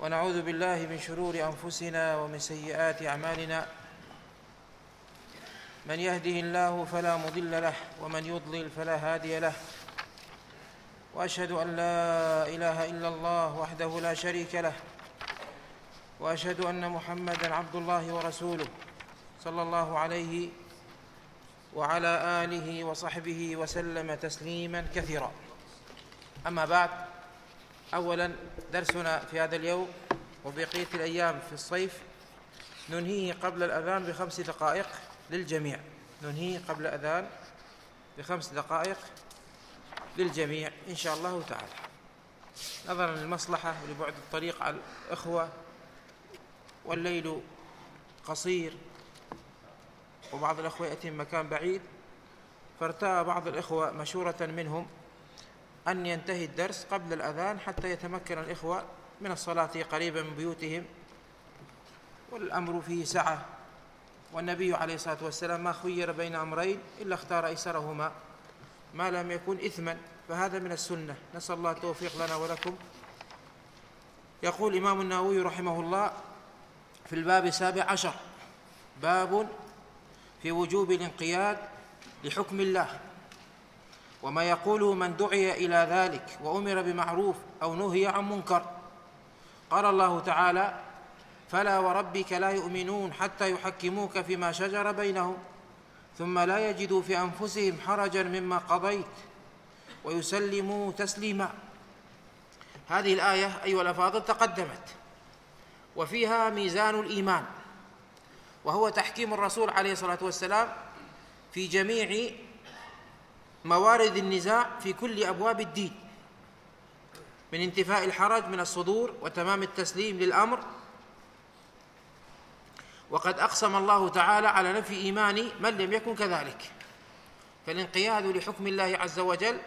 ونعوذ بالله من شرور أنفسنا ومن سيئات أعمالنا. من يهده الله فلا مضل له ومن يضلل فلا هادي له. وأشهد أن لا إله إلا الله وحده لا شريك له. وأشهد أن محمدًا عبد الله ورسوله صلى الله عليه وعلى آله وصحبه وسلم تسليما كثيرا. أما بعد أولا درسنا في هذا اليوم وبقية الأيام في الصيف ننهيه قبل الأذان بخمس دقائق للجميع. ننهيه قبل الأذان بخمس دقائق للجميع إن شاء الله تعالى. نظرا للمصلحة ولبعد الطريق على الإخوة. والليل قصير وبعض الأخوة يأتي من مكان بعيد. فارتأى بعض الإخوة مشورة منهم. أن ينتهي الدرس قبل الأذان حتى يتمكن الإخوة من الصلاة قريبا من بيوتهم. والأمر فيه سعة. والنبي عليه الصلاة والسلام ما خير بين أمرين إلا اختار أيسرهما. ما لم يكن إثما فهذا من السنة. نسأل الله التوفيق لنا ولكم. يقول إمام النووي رحمه الله في الباب السابع عشر باب في وجوب الانقياد لحكم الله. وما يقوله من دعي إلى ذلك وأمر بمعروف أو نهي عن منكر. قال الله تعالى فلا وربك لا يؤمنون حتى يحكموك فيما شجر بينهم ثم لا يجدوا في أنفسهم حرجا مما قضيت ويسلموا تسليما. هذه الآية أيها الأفاضل تقدمت وفيها ميزان الإيمان وهو تحكيم الرسول عليه الصلاة والسلام في جميع موارد النزاع في كل أبواب الدين من انتفاء الحرج من الصدور وتمام التسليم للأمر. وقد أقسم الله تعالى على نفي ايمان من لم يكن كذلك. فالانقياد لحكم الله عز وجل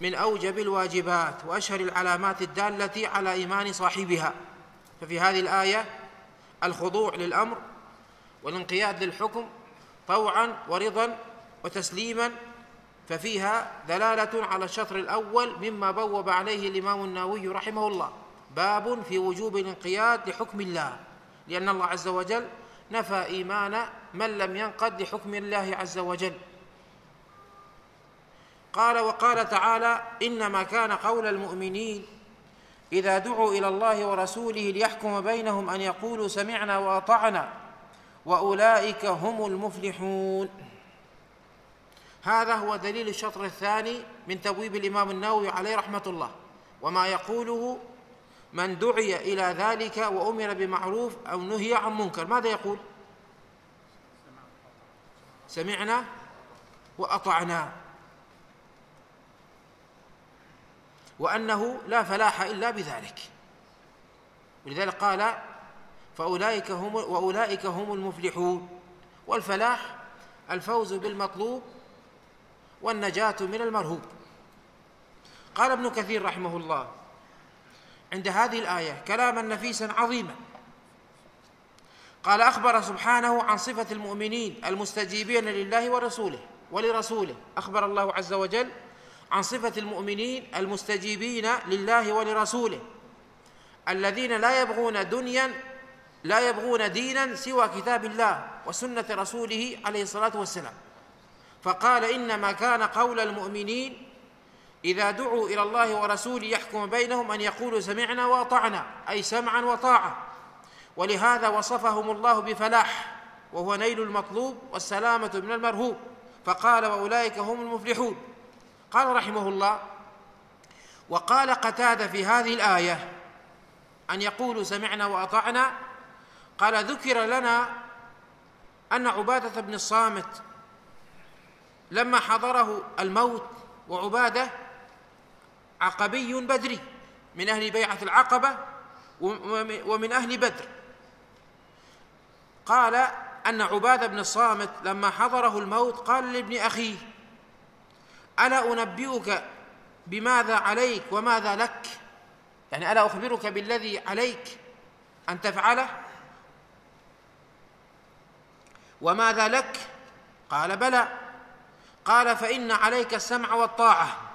من أوجب الواجبات وأشهر العلامات الدالة على إيمان صاحبها. ففي هذه الآية الخضوع للأمر والانقياد للحكم طوعا ورضا وتسليما ففيها دلالة على الشطر الأول مما بوب عليه الإمام النووي رحمه الله. باب في وجوب الانقياد لحكم الله. لأن الله عز وجل نفى إيمان من لم ينقد لحكم الله عز وجل. قال وقال تعالى إنما كان قول المؤمنين إذا دعوا إلى الله ورسوله ليحكم بينهم أن يقولوا سمعنا وأطعنا وأولئك هم المفلحون. هذا هو دليل الشطر الثاني من تبويب الإمام النووي عليه رحمة الله. وما يقوله من دعي إلى ذلك وأمر بمعروف أو نهي عن منكر. ماذا يقول؟ سمعنا وأطعنا. وأنه لا فلاح إلا بذلك. ولذلك قال فأولئك هم وأولئك هم المفلحون. والفلاح الفوز بالمطلوب والنجاة من المرهوب. قال ابن كثير رحمه الله عند هذه الآية كلاما نفيسا عظيما. قال أخبر سبحانه عن صفة المؤمنين المستجيبين لله ورسوله ولرسوله. أخبر الله عز وجل عن صفة المؤمنين المستجيبين لله ولرسوله. الذين لا يبغون دنيا لا يبغون دينا سوى كتاب الله وسنة رسوله عليه الصلاة والسلام. فقال إنما كان قول المؤمنين إذا دعوا إلى الله ورسوله يحكم بينهم أن يقولوا سمعنا وأطعنا أي سمعا وطاعة. ولهذا وصفهم الله بفلاح وهو نيل المطلوب والسلامة من المرهوب. فقال وأولئك هم المفلحون. قال رحمه الله وقال قتادة في هذه الآية أن يقولوا سمعنا وأطعنا. قال ذكر لنا أن عبادة بن الصامت لما حضره الموت وعبادة عقبي بدري من أهل بيعة العقبة ومن أهل بدر. قال أن عبادة بن الصامت لما حضره الموت قال لابن أخيه ألا أنبئك بماذا عليك وماذا لك؟ يعني ألا أخبرك بالذي عليك أن تفعله؟ وماذا لك؟ قال بلى. قال فإن عليك السمع والطاعة.